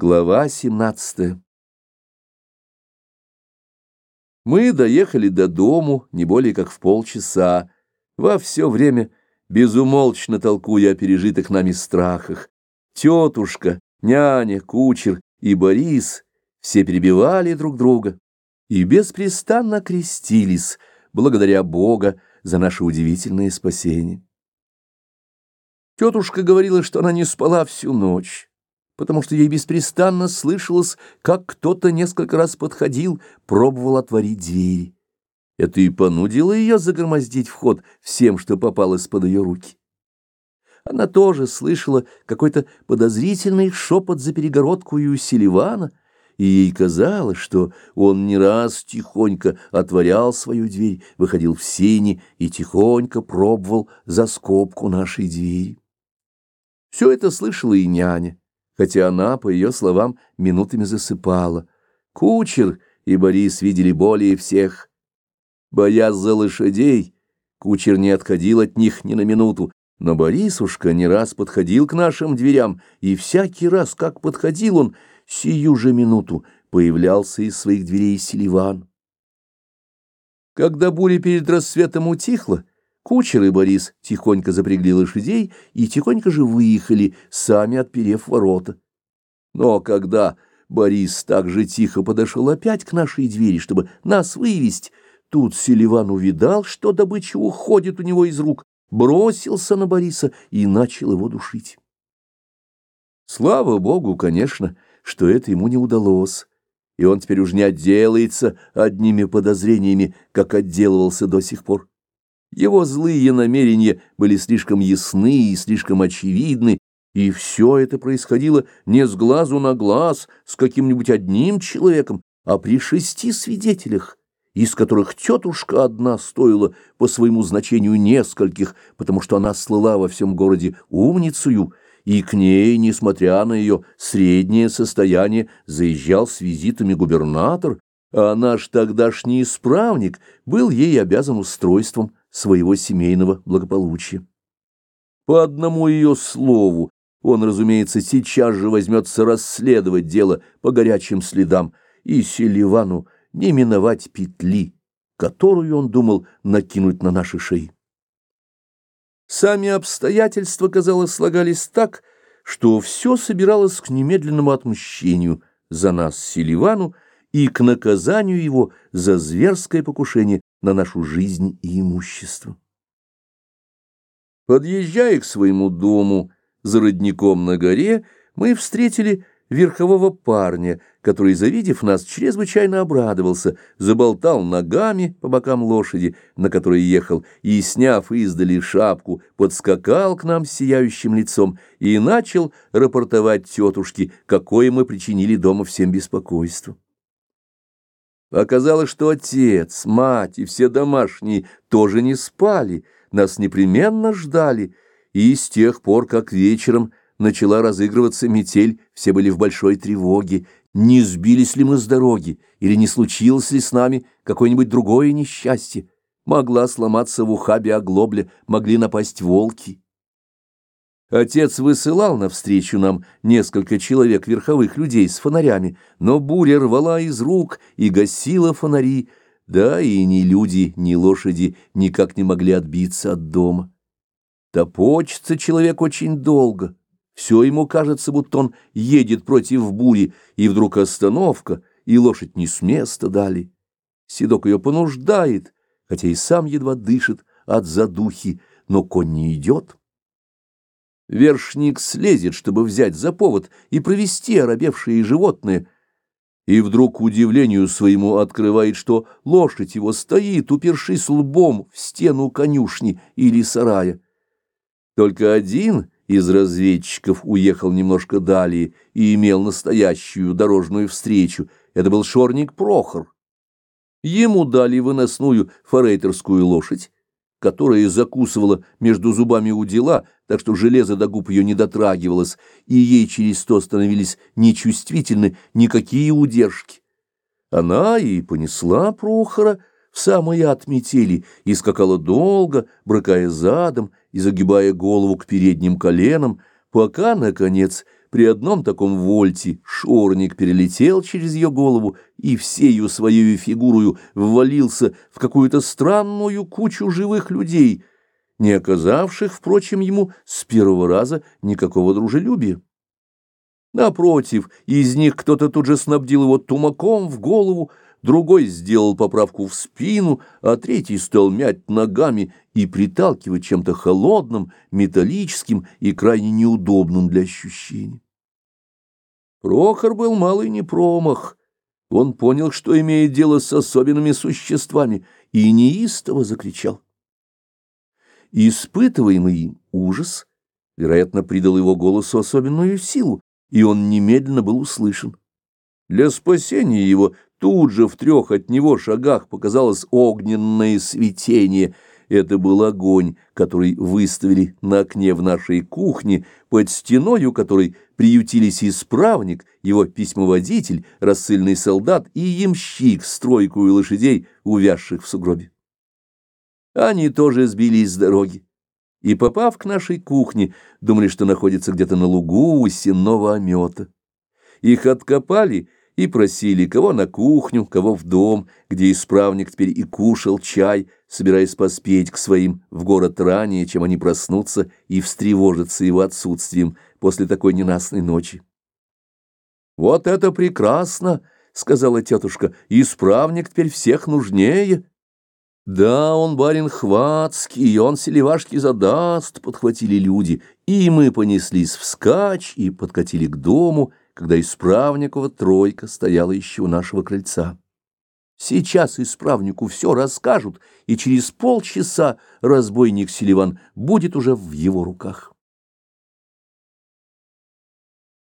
Глава 17 Мы доехали до дому не более как в полчаса, во все время безумолчно толкуя о пережитых нами страхах. Тетушка, няня, кучер и Борис все перебивали друг друга и беспрестанно крестились, благодаря Бога за наше удивительное спасение. Тетушка говорила, что она не спала всю ночь потому что ей беспрестанно слышалось, как кто-то несколько раз подходил, пробовал отворить двери. Это и понудило ее загромоздить вход всем, что попалось под ее руки. Она тоже слышала какой-то подозрительный шепот за перегородку у Селивана, и ей казалось, что он не раз тихонько отворял свою дверь, выходил в сени и тихонько пробовал за скобку нашей двери. Все это слышала и няня хотя она, по ее словам, минутами засыпала. Кучер и Борис видели более всех. Боясь за лошадей, кучер не отходил от них ни на минуту, но Борисушка не раз подходил к нашим дверям, и всякий раз, как подходил он, сию же минуту появлялся из своих дверей Селиван. Когда буря перед рассветом утихла, Кучер и Борис тихонько запрягли лошадей и тихонько же выехали, сами отперев ворота. Но когда Борис так же тихо подошел опять к нашей двери, чтобы нас вывести, тут Селиван увидал, что добыча уходит у него из рук, бросился на Бориса и начал его душить. Слава Богу, конечно, что это ему не удалось, и он теперь уж не отделается одними подозрениями, как отделывался до сих пор. Его злые намерения были слишком ясны и слишком очевидны, и все это происходило не с глазу на глаз с каким-нибудь одним человеком, а при шести свидетелях, из которых тетушка одна стоила по своему значению нескольких, потому что она слыла во всем городе умницею, и к ней, несмотря на ее среднее состояние, заезжал с визитами губернатор, а наш тогдашний исправник был ей обязан устройством своего семейного благополучия. По одному ее слову он, разумеется, сейчас же возьмется расследовать дело по горячим следам, и Селивану не миновать петли, которую он думал накинуть на наши шеи. Сами обстоятельства, казалось, слагались так, что все собиралось к немедленному отмщению за нас Селивану и к наказанию его за зверское покушение на нашу жизнь и имущество. Подъезжая к своему дому за родником на горе, мы встретили верхового парня, который, завидев нас, чрезвычайно обрадовался, заболтал ногами по бокам лошади, на которой ехал, и, сняв издали шапку, подскакал к нам сияющим лицом и начал рапортовать тетушке, какое мы причинили дома всем беспокойство. Оказалось, что отец, мать и все домашние тоже не спали, нас непременно ждали, и с тех пор, как вечером начала разыгрываться метель, все были в большой тревоге, не сбились ли мы с дороги, или не случилось ли с нами какое-нибудь другое несчастье. Могла сломаться в ухабе оглобля, могли напасть волки. Отец высылал навстречу нам несколько человек верховых людей с фонарями, но буря рвала из рук и гасила фонари, да и ни люди, ни лошади никак не могли отбиться от дома. Топочется человек очень долго, все ему кажется, будто он едет против бури, и вдруг остановка, и лошадь не с места дали. Седок ее понуждает, хотя и сам едва дышит от задухи, но конь не идет. Вершник слезет, чтобы взять за повод и провести оробевшие животные, и вдруг к удивлению своему открывает, что лошадь его стоит, упершись лбом в стену конюшни или сарая. Только один из разведчиков уехал немножко далее и имел настоящую дорожную встречу. Это был шорник Прохор. Ему дали выносную форейтерскую лошадь, которая закусывала между зубами у дела, так что железо до губ ее не дотрагивалось, и ей через то становились нечувствительны никакие удержки. Она и понесла Прохора в самые отметели и скакала долго, брыкая задом и загибая голову к передним коленам, пока, наконец, при одном таком вольте шорник перелетел через ее голову и всею своей фигурою ввалился в какую-то странную кучу живых людей, не оказавших, впрочем, ему с первого раза никакого дружелюбия. Напротив, из них кто-то тут же снабдил его тумаком в голову, другой сделал поправку в спину, а третий стал мять ногами и приталкивать чем-то холодным, металлическим и крайне неудобным для ощущений. Прохор был малый не промах. Он понял, что имеет дело с особенными существами, и неистово закричал. Испытываемый им ужас, вероятно, придал его голосу особенную силу, и он немедленно был услышан. Для спасения его тут же в трех от него шагах показалось огненное светение. Это был огонь, который выставили на окне в нашей кухне, под стеною которой приютились исправник, его письмоводитель, рассыльный солдат и ямщик с тройкой лошадей, увязших в сугробе. Они тоже сбились с дороги и, попав к нашей кухне, думали, что находятся где-то на лугу у сенного омета. Их откопали и просили, кого на кухню, кого в дом, где исправник теперь и кушал чай, собираясь поспеть к своим в город ранее, чем они проснутся и встревожатся его отсутствием после такой ненастной ночи. «Вот это прекрасно!» — сказала тетушка. «Исправник теперь всех нужнее». «Да, он барин хватский, и он селивашки задаст», — подхватили люди, и мы понеслись вскачь и подкатили к дому, когда исправникова тройка стояла еще у нашего крыльца. Сейчас исправнику все расскажут, и через полчаса разбойник Селиван будет уже в его руках.